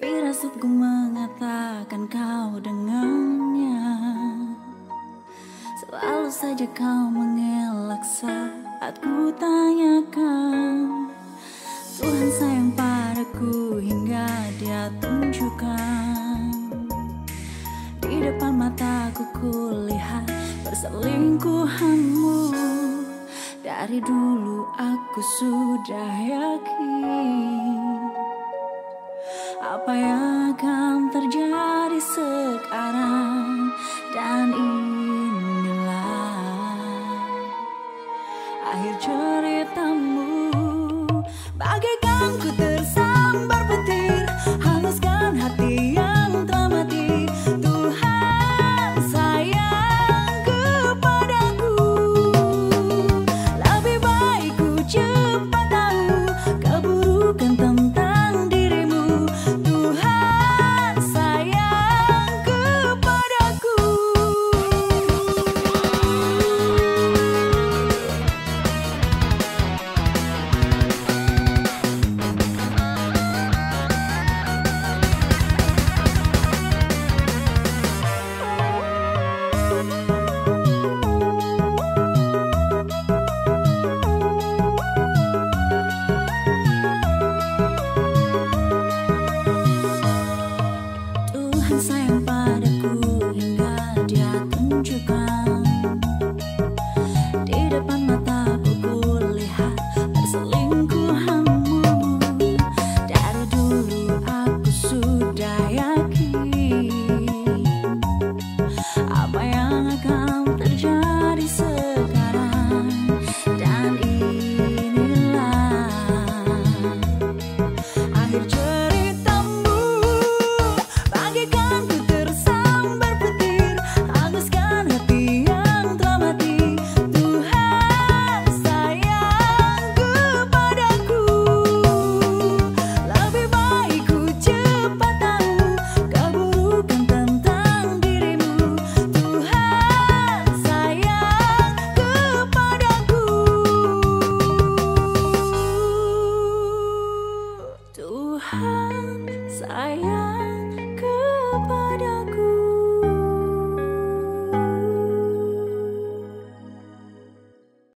Firasatku mengatakan kau dengannya. Selalu saja kau mengelak saat ku tanyakan. Tuhan sayang padaku hingga dia tunjukkan. Di depan mataku kulihat perselingkuhanmu. Dari dulu aku sudah yakin. ceritamu. I'm slam.